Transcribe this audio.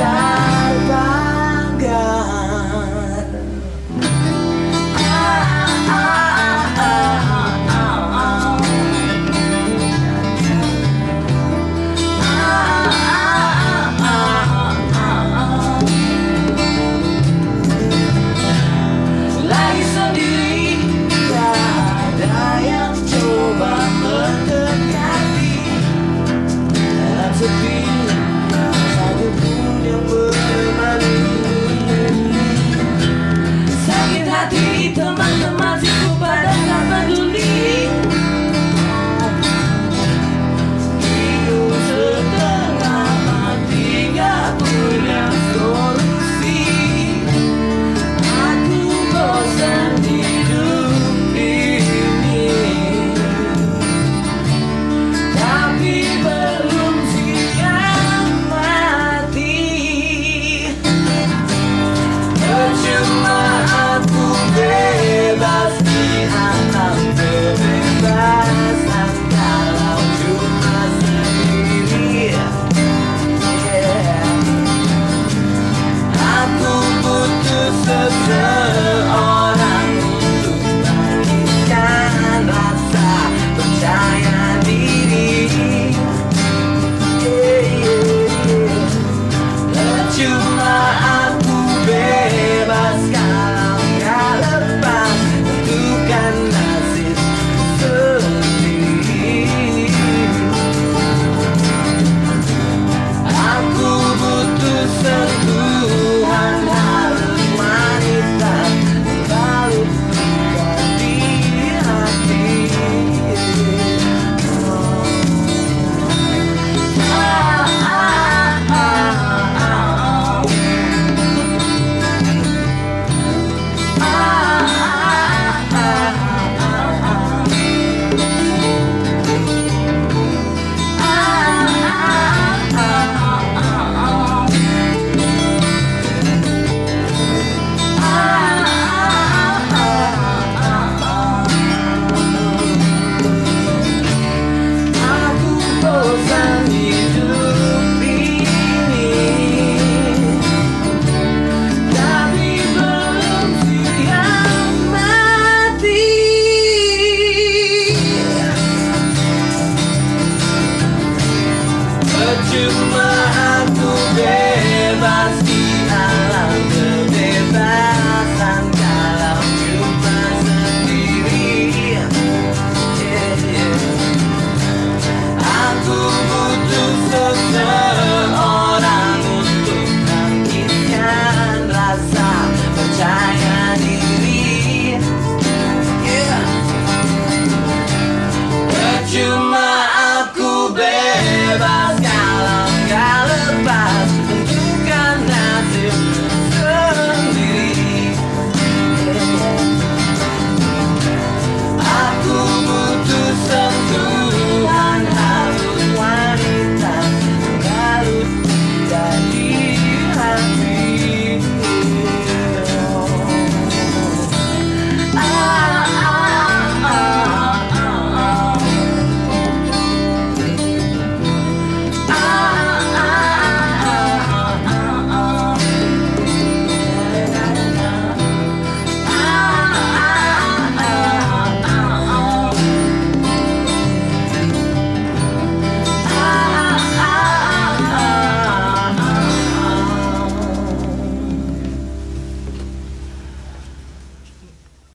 다